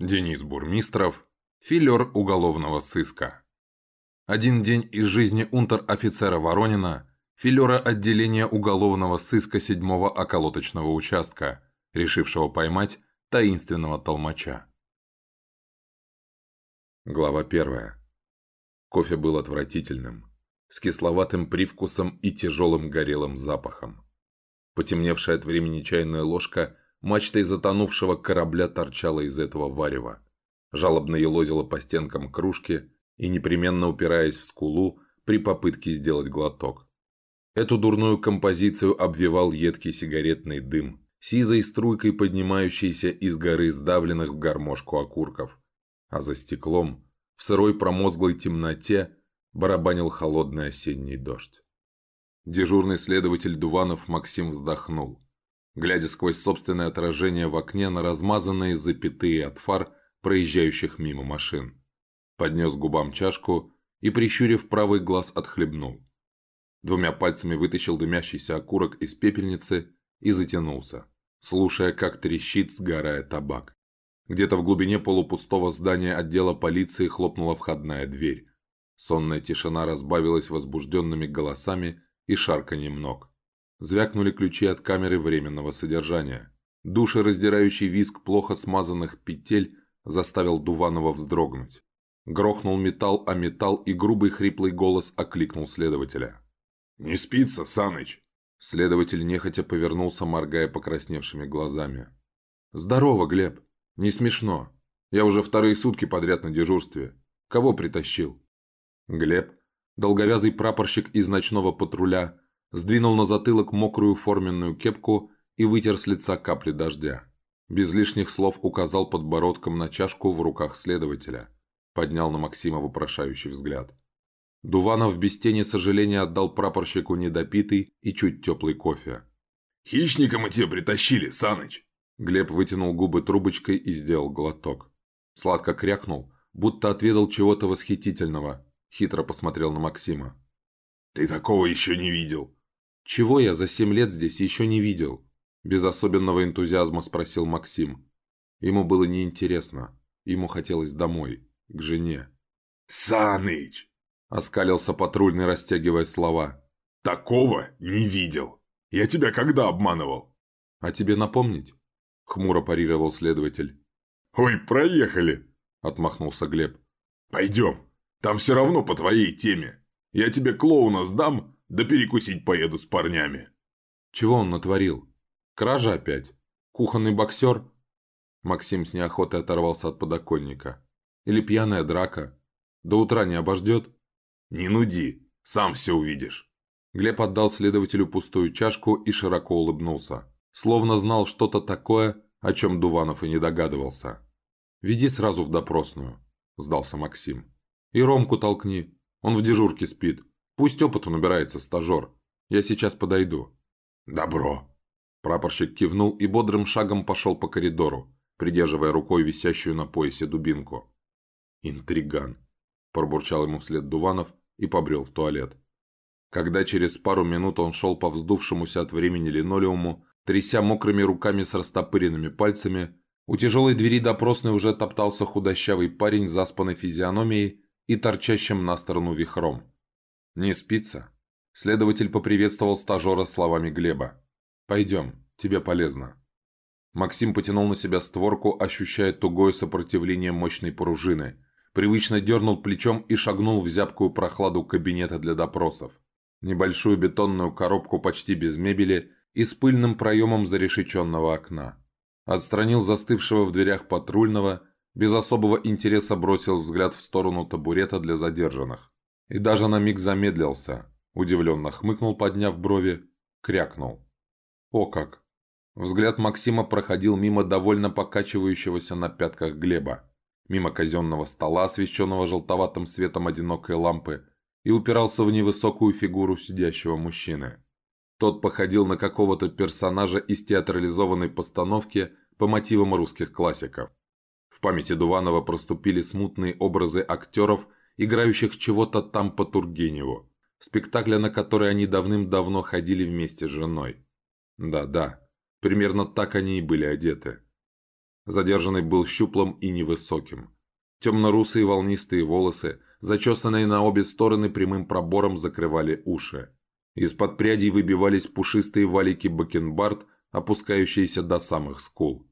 Денис Бурмистров, филер уголовного сыска. Один день из жизни унтер-офицера Воронина, филера отделения уголовного сыска 7-го околоточного участка, решившего поймать таинственного толмача. Глава первая. Кофе был отвратительным, с кисловатым привкусом и тяжелым горелым запахом. Потемневшая от времени чайная ложка мачтой затонувшего корабля торчала из этого варева. Жалобно елозила по стенкам кружки и, непременно упираясь в скулу, при попытке сделать глоток. Эту дурную композицию обвивал едкий сигаретный дым, сизой струйкой поднимающийся из горы сдавленных в гармошку окурков. А за стеклом, в сырой промозглой темноте, барабанил холодный осенний дождь. Дежурный следователь Дуванов Максим вздохнул глядя сквозь собственное отражение в окне на размазанные запятые от фар проезжающих мимо машин. Поднес губам чашку и, прищурив правый глаз, отхлебнул. Двумя пальцами вытащил дымящийся окурок из пепельницы и затянулся, слушая, как трещит, сгорая табак. Где-то в глубине полупустого здания отдела полиции хлопнула входная дверь. Сонная тишина разбавилась возбужденными голосами и шарканьем ног. Звякнули ключи от камеры временного содержания. Душераздирающий визг плохо смазанных петель заставил Дуванова вздрогнуть. Грохнул металл о металл, и грубый хриплый голос окликнул следователя. «Не спится, Саныч!» Следователь нехотя повернулся, моргая покрасневшими глазами. «Здорово, Глеб! Не смешно. Я уже вторые сутки подряд на дежурстве. Кого притащил?» Глеб, долговязый прапорщик из ночного патруля, сдвинул на затылок мокрую форменную кепку и вытер с лица капли дождя. Без лишних слов указал подбородком на чашку в руках следователя. Поднял на Максима вопрошающий взгляд. Дуванов без тени сожаления отдал прапорщику недопитый и чуть теплый кофе. «Хищника мы тебе притащили, Саныч!» Глеб вытянул губы трубочкой и сделал глоток. Сладко крякнул, будто отведал чего-то восхитительного. Хитро посмотрел на Максима. «Ты такого еще не видел!» «Чего я за семь лет здесь еще не видел?» Без особенного энтузиазма спросил Максим. Ему было неинтересно. Ему хотелось домой, к жене. «Саныч!» – оскалился патрульный, растягивая слова. «Такого не видел! Я тебя когда обманывал?» «А тебе напомнить?» – хмуро парировал следователь. «Ой, проехали!» – отмахнулся Глеб. «Пойдем, там все равно по твоей теме. Я тебе клоуна сдам, да перекусить поеду с парнями. Чего он натворил? Кража опять? Кухонный боксер? Максим с неохотой оторвался от подоконника. Или пьяная драка? До утра не обождет? Не нуди, сам все увидишь. Глеб отдал следователю пустую чашку и широко улыбнулся. Словно знал что-то такое, о чем Дуванов и не догадывался. «Веди сразу в допросную», – сдался Максим. «И Ромку толкни, он в дежурке спит. Пусть опыту набирается стажер. Я сейчас подойду». «Добро». Прапорщик кивнул и бодрым шагом пошел по коридору, придерживая рукой висящую на поясе дубинку. «Интриган», – пробурчал ему вслед Дуванов и побрел в туалет. Когда через пару минут он шел по вздувшемуся от времени линолеуму, тряся мокрыми руками с растопыренными пальцами, у тяжелой двери допросной уже топтался худощавый парень с заспанной физиономией и торчащим на сторону вихром. «Не спится?» Следователь поприветствовал стажера словами Глеба. «Пойдем, тебе полезно». Максим потянул на себя створку, ощущая тугое сопротивление мощной пружины. Привычно дернул плечом и шагнул в зябкую прохладу кабинета для допросов. Небольшую бетонную коробку почти без мебели и с пыльным проемом зарешеченного окна. Отстранил застывшего в дверях патрульного, без особого интереса бросил взгляд в сторону табурета для задержанных. И даже на миг замедлился, удивленно хмыкнул, подняв брови, крякнул. О как! Взгляд Максима проходил мимо довольно покачивающегося на пятках Глеба, мимо казенного стола, освещенного желтоватым светом одинокой лампы, и упирался в невысокую фигуру сидящего мужчины. Тот походил на какого-то персонажа из театрализованной постановки по мотивам русских классиков. В памяти Дуванова проступили смутные образы актеров – играющих чего-то там по Тургеневу, спектакля, на который они давным-давно ходили вместе с женой. Да-да, примерно так они и были одеты. Задержанный был щуплым и невысоким. Темно-русые волнистые волосы, зачесанные на обе стороны прямым пробором, закрывали уши. Из-под прядей выбивались пушистые валики бакенбард, опускающиеся до самых скул.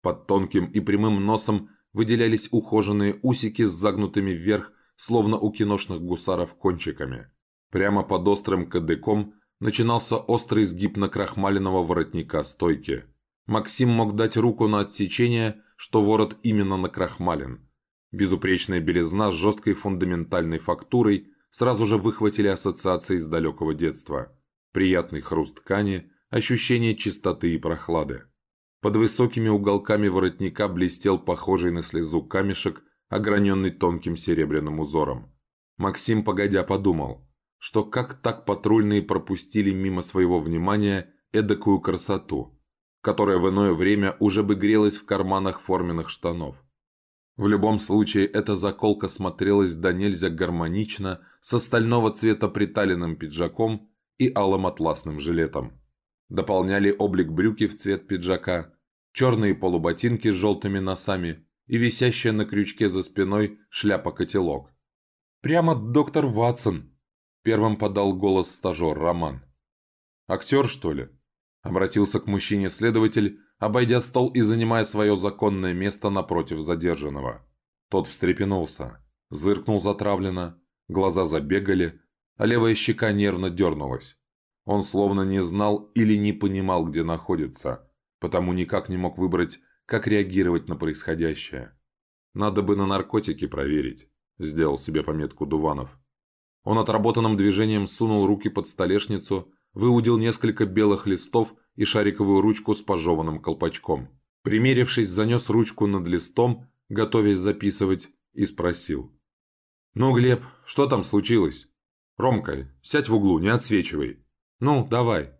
Под тонким и прямым носом выделялись ухоженные усики с загнутыми вверх, словно у киношных гусаров кончиками. Прямо под острым кадыком начинался острый сгиб накрахмаленного воротника стойки. Максим мог дать руку на отсечение, что ворот именно накрахмален. Безупречная белизна с жесткой фундаментальной фактурой сразу же выхватили ассоциации из далекого детства. Приятный хруст ткани, ощущение чистоты и прохлады. Под высокими уголками воротника блестел похожий на слезу камешек, ограненный тонким серебряным узором. Максим погодя подумал, что как так патрульные пропустили мимо своего внимания эдакую красоту, которая в иное время уже бы грелась в карманах форменных штанов. В любом случае, эта заколка смотрелась до нельзя гармонично с остального цвета приталенным пиджаком и алым атласным жилетом. Дополняли облик брюки в цвет пиджака, черные полуботинки с желтыми носами и висящая на крючке за спиной шляпа-котелок. «Прямо доктор Ватсон!» – первым подал голос стажер Роман. «Актер, что ли?» – обратился к мужчине следователь, обойдя стол и занимая свое законное место напротив задержанного. Тот встрепенулся, зыркнул затравленно, глаза забегали, а левая щека нервно дернулась. Он словно не знал или не понимал, где находится, потому никак не мог выбрать, как реагировать на происходящее. «Надо бы на наркотики проверить», – сделал себе пометку Дуванов. Он отработанным движением сунул руки под столешницу, выудил несколько белых листов и шариковую ручку с пожеванным колпачком. Примерившись, занес ручку над листом, готовясь записывать, и спросил. «Ну, Глеб, что там случилось? Ромка, сядь в углу, не отсвечивай. Ну, давай».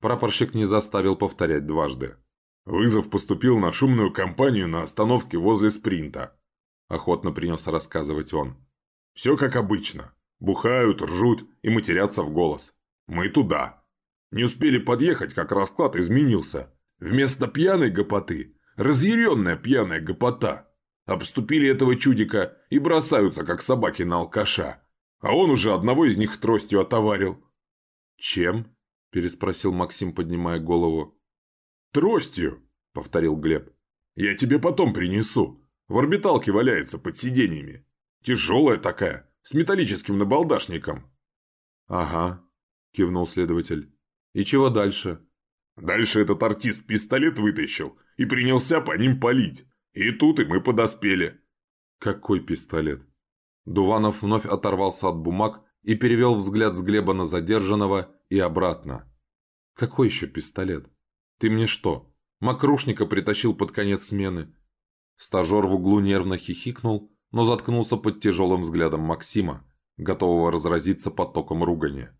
Прапорщик не заставил повторять дважды. «Вызов поступил на шумную компанию на остановке возле спринта», – охотно принес рассказывать он. «Все как обычно. Бухают, ржут и матерятся в голос. Мы туда. Не успели подъехать, как расклад изменился. Вместо пьяной гопоты – разъяренная пьяная гопота. Обступили этого чудика и бросаются, как собаки на алкаша. А он уже одного из них тростью отоварил. «Чем?» – переспросил Максим, поднимая голову. «Тростью», – повторил Глеб. «Я тебе потом принесу. В орбиталке валяется под сиденьями. Тяжелая такая, с металлическим набалдашником». «Ага», – кивнул следователь. «И чего дальше?» «Дальше этот артист пистолет вытащил и принялся по ним палить. И тут и мы подоспели». «Какой пистолет?» Дуванов вновь оторвался от бумаг и перевел взгляд с Глеба на задержанного и обратно. «Какой еще пистолет? Ты мне что, мокрушника притащил под конец смены?» Стажер в углу нервно хихикнул, но заткнулся под тяжелым взглядом Максима, готового разразиться потоком ругани.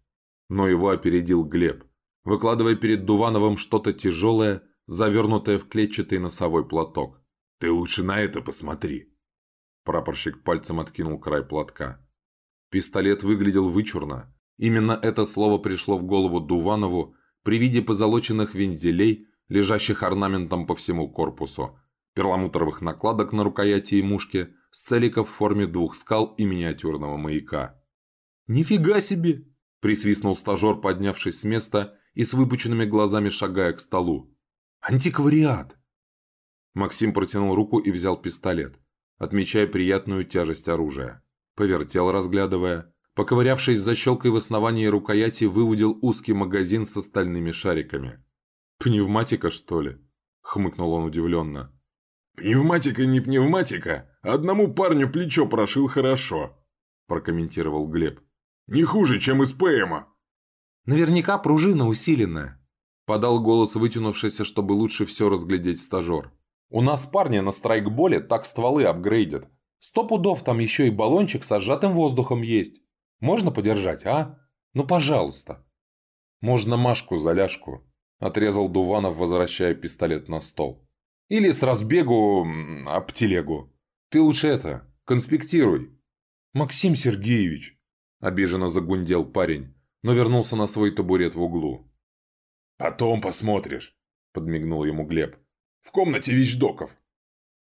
Но его опередил Глеб, выкладывая перед Дувановым что-то тяжелое, завернутое в клетчатый носовой платок. «Ты лучше на это посмотри!» Прапорщик пальцем откинул край платка. Пистолет выглядел вычурно. Именно это слово пришло в голову Дуванову при виде позолоченных вензелей, лежащих орнаментом по всему корпусу, перламутровых накладок на рукояти и мушке, сцеликов в форме двух скал и миниатюрного маяка. «Нифига себе!» – присвистнул стажер, поднявшись с места и с выпученными глазами шагая к столу. «Антиквариат!» Максим протянул руку и взял пистолет, отмечая приятную тяжесть оружия. Повертел, разглядывая. Поковырявшись за щелкой в основании рукояти, выудил узкий магазин с остальными шариками. «Пневматика, что ли?» – хмыкнул он удивленно. «Пневматика не пневматика, одному парню плечо прошил хорошо», – прокомментировал Глеб. «Не хуже, чем из ПМа». «Наверняка пружина усиленная», – подал голос вытянувшийся, чтобы лучше все разглядеть стажер. «У нас парни на страйкболе так стволы апгрейдят. Сто пудов там еще и баллончик со сжатым воздухом есть. Можно подержать, а? Ну, пожалуйста». «Можно Машку за ляжку», – отрезал Дуванов, возвращая пистолет на стол. Или с разбегу об телегу. Ты лучше это, конспектируй. Максим Сергеевич, обиженно загундел парень, но вернулся на свой табурет в углу. Потом посмотришь, подмигнул ему Глеб. В комнате вещдоков.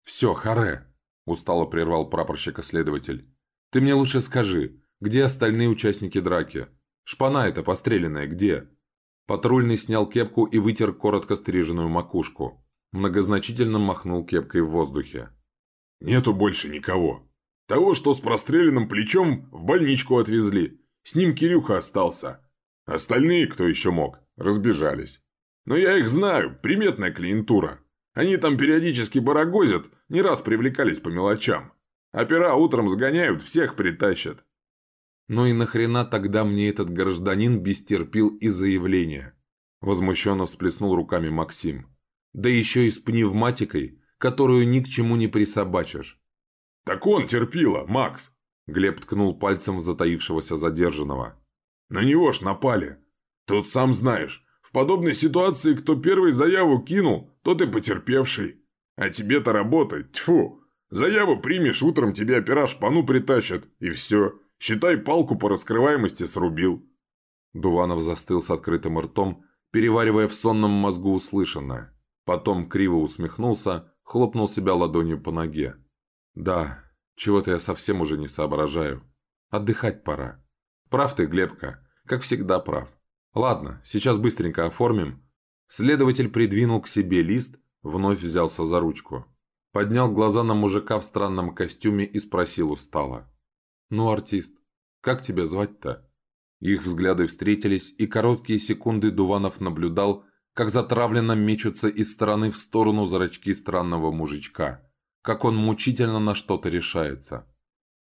«Все, харе!» – устало прервал прапорщика следователь. «Ты мне лучше скажи, где остальные участники драки? Шпана эта постреленная где?» Патрульный снял кепку и вытер коротко стриженную макушку. Многозначительно махнул кепкой в воздухе. «Нету больше никого. Того, что с простреленным плечом, в больничку отвезли. С ним Кирюха остался. Остальные, кто еще мог, разбежались. Но я их знаю, приметная клиентура. Они там периодически барагозят, не раз привлекались по мелочам. Опера утром сгоняют, всех притащат. «Ну и нахрена тогда мне этот гражданин бестерпил и заявление?» Возмущенно всплеснул руками Максим. «Да еще и с пневматикой, которую ни к чему не присобачишь». «Так он терпила, Макс!» Глеб ткнул пальцем в затаившегося задержанного. «На него ж напали. Тут сам знаешь, в подобной ситуации кто первый заяву кинул, тот и потерпевший. А тебе-то работать, тьфу! Заяву примешь, утром тебе опера шпану притащат, и все. Считай, палку по раскрываемости срубил». Дуванов застыл с открытым ртом, переваривая в сонном мозгу услышанное. Потом криво усмехнулся, хлопнул себя ладонью по ноге. «Да, чего-то я совсем уже не соображаю. Отдыхать пора. Прав ты, Глебка, как всегда прав. Ладно, сейчас быстренько оформим». Следователь придвинул к себе лист, вновь взялся за ручку. Поднял глаза на мужика в странном костюме и спросил устало. «Ну, артист, как тебя звать-то?» Их взгляды встретились, и короткие секунды Дуванов наблюдал, как затравленно мечутся из стороны в сторону зрачки странного мужичка, как он мучительно на что-то решается.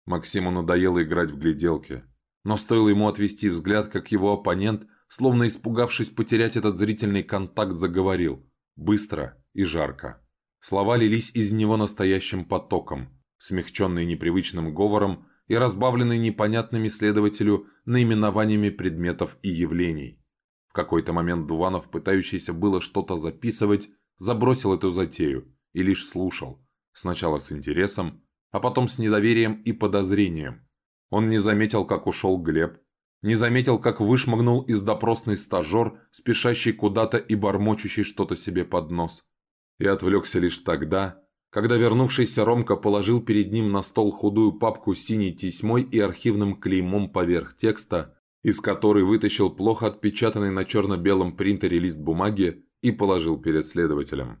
Максиму надоело играть в гляделки, но стоило ему отвести взгляд, как его оппонент, словно испугавшись потерять этот зрительный контакт, заговорил, быстро и жарко. Слова лились из него настоящим потоком, смягченные непривычным говором, и разбавленный непонятными следователю наименованиями предметов и явлений. В какой-то момент Дуванов, пытающийся было что-то записывать, забросил эту затею и лишь слушал, сначала с интересом, а потом с недоверием и подозрением. Он не заметил, как ушел Глеб, не заметил, как вышмыгнул из допросной стажер, спешащий куда-то и бормочущий что-то себе под нос. И отвлекся лишь тогда, когда вернувшийся Ромка положил перед ним на стол худую папку с синей тесьмой и архивным клеймом поверх текста, из которой вытащил плохо отпечатанный на черно-белом принтере лист бумаги и положил перед следователем.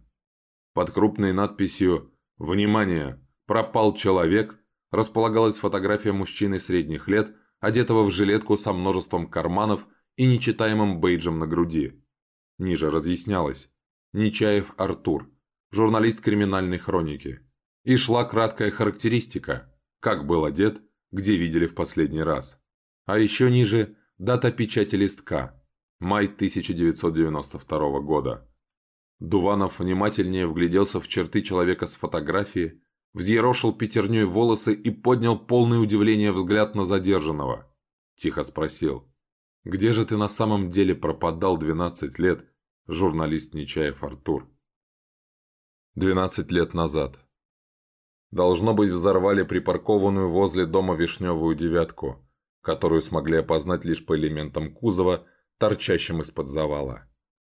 Под крупной надписью «Внимание! Пропал человек!» располагалась фотография мужчины средних лет, одетого в жилетку со множеством карманов и нечитаемым бейджем на груди. Ниже разъяснялось «Нечаев Артур, журналист криминальной хроники. И шла краткая характеристика, как был одет, где видели в последний раз. А еще ниже дата печати листка, май 1992 года. Дуванов внимательнее вгляделся в черты человека с фотографии, взъерошил пятерней волосы и поднял полное удивление взгляд на задержанного. Тихо спросил. «Где же ты на самом деле пропадал 12 лет, журналист Нечаев Артур?» 12 лет назад. Должно быть, взорвали припаркованную возле дома вишневую девятку, которую смогли опознать лишь по элементам кузова, торчащим из-под завала.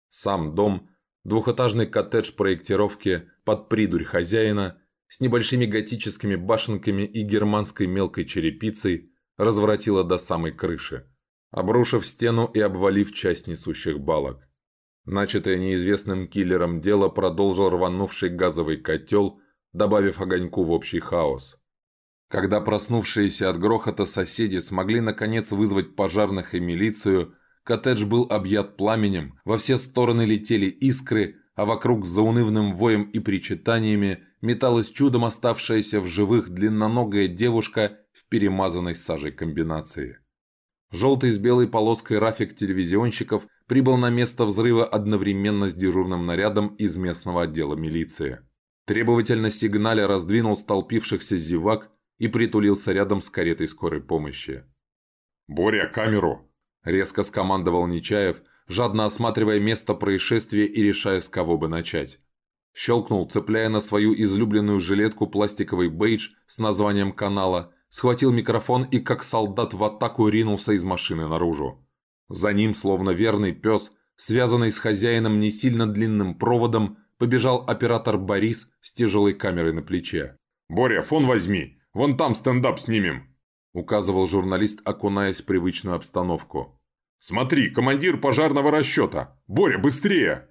Сам дом, двухэтажный коттедж проектировки под придурь хозяина, с небольшими готическими башенками и германской мелкой черепицей, разворотило до самой крыши, обрушив стену и обвалив часть несущих балок. Начатое неизвестным киллером дело продолжил рванувший газовый котел, добавив огоньку в общий хаос. Когда проснувшиеся от грохота соседи смогли наконец вызвать пожарных и милицию, коттедж был объят пламенем, во все стороны летели искры, а вокруг за унывным воем и причитаниями металась чудом оставшаяся в живых длинноногая девушка в перемазанной сажей комбинации. Желтый с белой полоской рафик телевизионщиков прибыл на место взрыва одновременно с дежурным нарядом из местного отдела милиции. Требовательно сигналя раздвинул столпившихся зевак и притулился рядом с каретой скорой помощи. «Боря, камеру!» – резко скомандовал Нечаев, жадно осматривая место происшествия и решая, с кого бы начать. Щелкнул, цепляя на свою излюбленную жилетку пластиковый бейдж с названием канала, схватил микрофон и как солдат в атаку ринулся из машины наружу. За ним, словно верный пес, связанный с хозяином не сильно длинным проводом, побежал оператор Борис с тяжелой камерой на плече. «Боря, фон возьми! Вон там стендап снимем!» указывал журналист, окунаясь в привычную обстановку. «Смотри, командир пожарного расчета! Боря, быстрее!»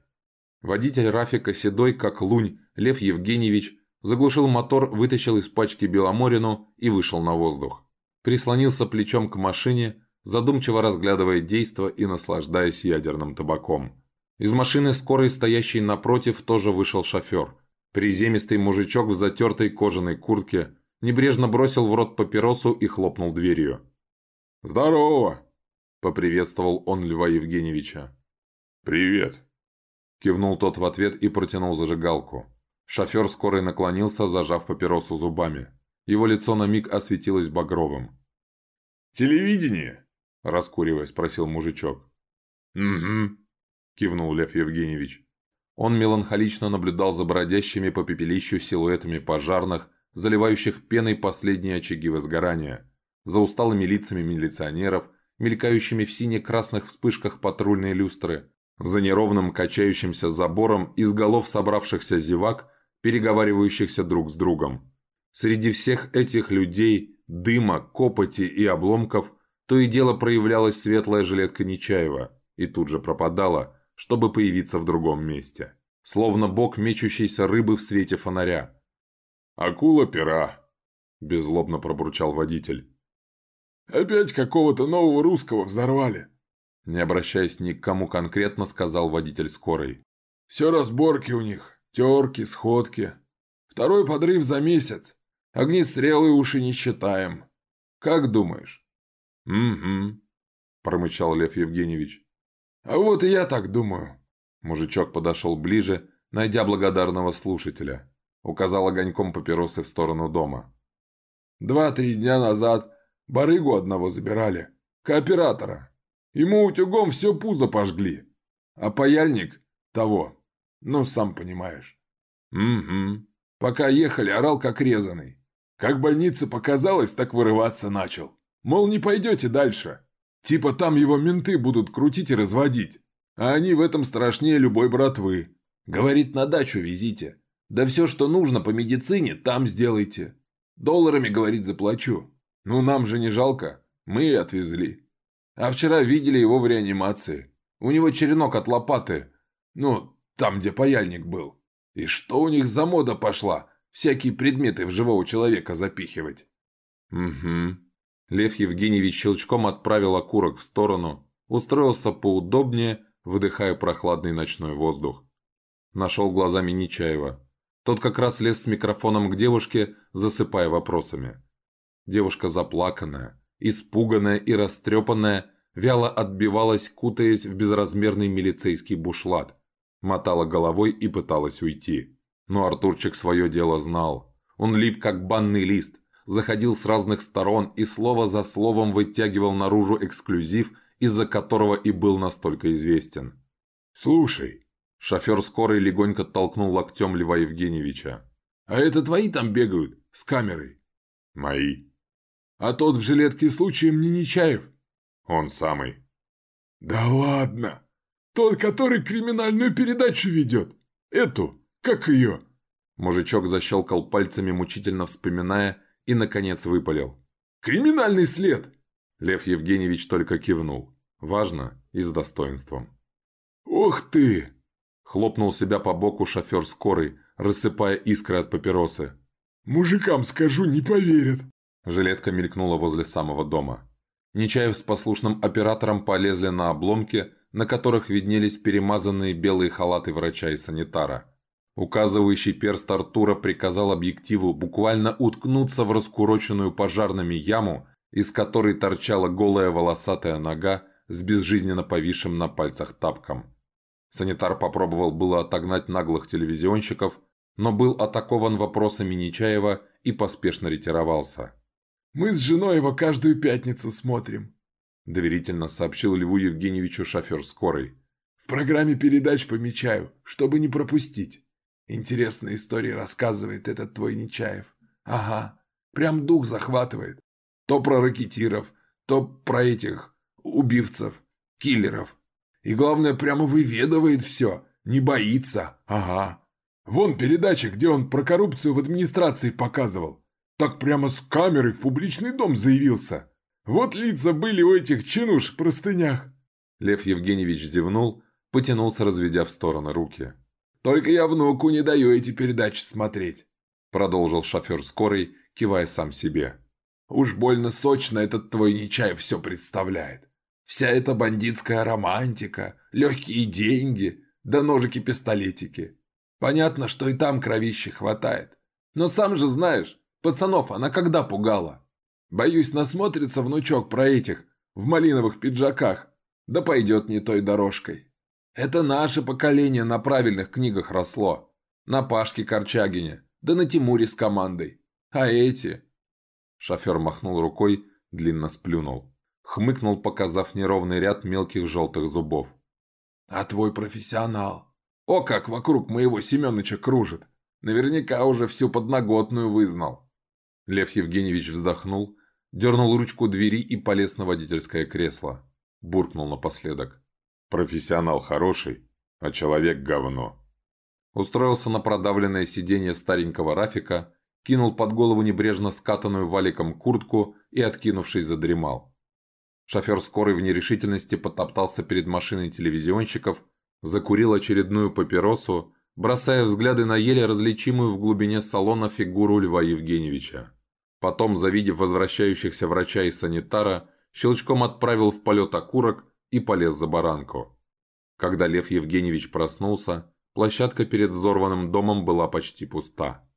Водитель Рафика, седой как лунь, Лев Евгеньевич, заглушил мотор, вытащил из пачки Беломорину и вышел на воздух. Прислонился плечом к машине, задумчиво разглядывая действо и наслаждаясь ядерным табаком. Из машины скорой, стоящей напротив, тоже вышел шофер. Приземистый мужичок в затертой кожаной куртке небрежно бросил в рот папиросу и хлопнул дверью. «Здорово!» – поприветствовал он Льва Евгеньевича. «Привет!» – кивнул тот в ответ и протянул зажигалку. Шофер скорой наклонился, зажав папиросу зубами. Его лицо на миг осветилось багровым. «Телевидение?» – раскуривая, спросил мужичок. «Угу», – кивнул Лев Евгеньевич. Он меланхолично наблюдал за бродящими по пепелищу силуэтами пожарных, заливающих пеной последние очаги возгорания, за усталыми лицами милиционеров, мелькающими в сине-красных вспышках патрульные люстры, за неровным качающимся забором из голов собравшихся зевак, переговаривающихся друг с другом. Среди всех этих людей, дыма, копоти и обломков, то и дело проявлялась светлая жилетка Нечаева и тут же пропадала, чтобы появиться в другом месте. Словно бок мечущейся рыбы в свете фонаря. «Акула-пера», – беззлобно пробурчал водитель. «Опять какого-то нового русского взорвали», – не обращаясь ни к кому конкретно, сказал водитель скорой. «Все разборки у них, терки, сходки. Второй подрыв за месяц. Огнестрелы уши не считаем. Как думаешь?» «Угу», – промычал Лев Евгеньевич. «А вот и я так думаю». Мужичок подошел ближе, найдя благодарного слушателя. Указал огоньком папиросы в сторону дома. «Два-три дня назад барыгу одного забирали. Кооператора. Ему утюгом все пузо пожгли. А паяльник того. Ну, сам понимаешь». «Угу». Пока ехали, орал как резаный. Как больница показалась, так вырываться начал. Мол, не пойдете дальше. Типа там его менты будут крутить и разводить. А они в этом страшнее любой братвы. Говорит, на дачу везите. Да все, что нужно по медицине, там сделайте. Долларами, говорит, заплачу. Ну, нам же не жалко. Мы и отвезли. А вчера видели его в реанимации. У него черенок от лопаты. Ну, там, где паяльник был. И что у них за мода пошла? Всякие предметы в живого человека запихивать. Угу. Лев Евгеньевич щелчком отправил окурок в сторону, устроился поудобнее, выдыхая прохладный ночной воздух. Нашел глазами Нечаева. Тот как раз лез с микрофоном к девушке, засыпая вопросами. Девушка заплаканная, испуганная и растрепанная, вяло отбивалась, кутаясь в безразмерный милицейский бушлат. Мотала головой и пыталась уйти. Но Артурчик свое дело знал. Он лип как банный лист, заходил с разных сторон и слово за словом вытягивал наружу эксклюзив, из-за которого и был настолько известен. «Слушай, Шофер скорой легонько толкнул локтем Льва Евгеньевича. «А это твои там бегают? С камерой?» «Мои». «А тот в жилетке случаем не Нечаев?» «Он самый». «Да ладно! Тот, который криминальную передачу ведет! Эту, как ее?» Мужичок защелкал пальцами, мучительно вспоминая, и, наконец, выпалил. «Криминальный след!» Лев Евгеньевич только кивнул. Важно и с достоинством. «Ух ты!» Хлопнул себя по боку шофер скорой, рассыпая искры от папиросы. «Мужикам скажу, не поверят!» Жилетка мелькнула возле самого дома. Нечаев с послушным оператором полезли на обломки, на которых виднелись перемазанные белые халаты врача и санитара. Указывающий перст Артура приказал объективу буквально уткнуться в раскуроченную пожарными яму, из которой торчала голая волосатая нога с безжизненно повисшим на пальцах тапком. Санитар попробовал было отогнать наглых телевизионщиков, но был атакован вопросами Нечаева и поспешно ретировался. «Мы с женой его каждую пятницу смотрим», – доверительно сообщил Льву Евгеньевичу шофер скорой. «В программе передач помечаю, чтобы не пропустить. Интересные истории рассказывает этот твой Нечаев. Ага, прям дух захватывает. То про ракетиров, то про этих убивцев, киллеров. И главное, прямо выведывает все. Не боится. Ага. Вон передача, где он про коррупцию в администрации показывал. Так прямо с камерой в публичный дом заявился. Вот лица были у этих чинуш в простынях. Лев Евгеньевич зевнул, потянулся, разведя в стороны руки. «Только я внуку не даю эти передачи смотреть», продолжил шофер скорой, кивая сам себе. «Уж больно сочно этот твой Нечаев все представляет. Вся эта бандитская романтика, легкие деньги, да ножики-пистолетики. Понятно, что и там кровищи хватает. Но сам же знаешь, пацанов она когда пугала? Боюсь, насмотрится внучок про этих, в малиновых пиджаках, да пойдет не той дорожкой. Это наше поколение на правильных книгах росло. На Пашке Корчагине, да на Тимуре с командой. А эти... Шофер махнул рукой, длинно сплюнул. Хмыкнул, показав неровный ряд мелких желтых зубов. «А твой профессионал? О, как вокруг моего Семеновича кружит! Наверняка уже всю подноготную вызнал!» Лев Евгеньевич вздохнул, дернул ручку двери и полез на водительское кресло. Буркнул напоследок. «Профессионал хороший, а человек говно». Устроился на продавленное сиденье старенького Рафика, кинул под голову небрежно скатанную валиком куртку и, откинувшись, задремал. Шофер скорой в нерешительности потоптался перед машиной телевизионщиков, закурил очередную папиросу, бросая взгляды на еле различимую в глубине салона фигуру Льва Евгеньевича. Потом, завидев возвращающихся врача и санитара, щелчком отправил в полет окурок и полез за баранку. Когда Лев Евгеньевич проснулся, площадка перед взорванным домом была почти пуста.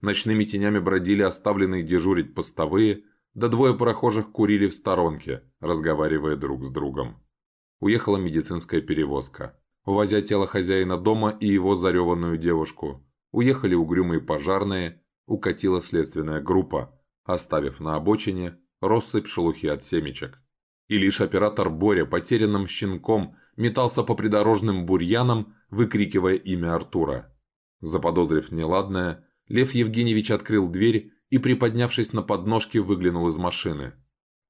Ночными тенями бродили оставленные дежурить постовые, да двое прохожих курили в сторонке, разговаривая друг с другом. Уехала медицинская перевозка, увозя тело хозяина дома и его зареванную девушку. Уехали угрюмые пожарные, укатила следственная группа, оставив на обочине россыпь шелухи от семечек. И лишь оператор Боря потерянным щенком метался по придорожным бурьянам, выкрикивая имя Артура. Заподозрив неладное, Лев Евгеньевич открыл дверь и, приподнявшись на подножке, выглянул из машины.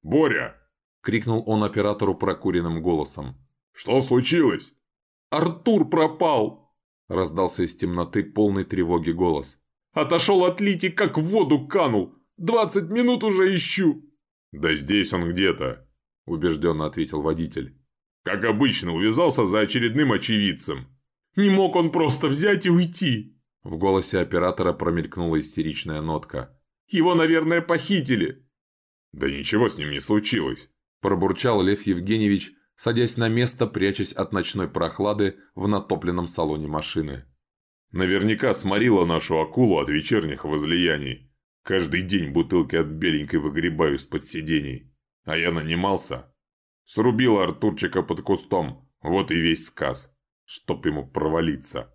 «Боря!» – крикнул он оператору прокуренным голосом. «Что случилось?» «Артур пропал!» – раздался из темноты полной тревоги голос. «Отошел от Лити, как в воду канул! Двадцать минут уже ищу!» «Да здесь он где-то!» – убежденно ответил водитель. «Как обычно, увязался за очередным очевидцем!» «Не мог он просто взять и уйти!» В голосе оператора промелькнула истеричная нотка. «Его, наверное, похитили!» «Да ничего с ним не случилось!» Пробурчал Лев Евгеньевич, садясь на место, прячась от ночной прохлады в натопленном салоне машины. «Наверняка сморила нашу акулу от вечерних возлияний. Каждый день бутылки от беленькой выгребаю из-под сидений. А я нанимался. Срубила Артурчика под кустом, вот и весь сказ. Чтоб ему провалиться!»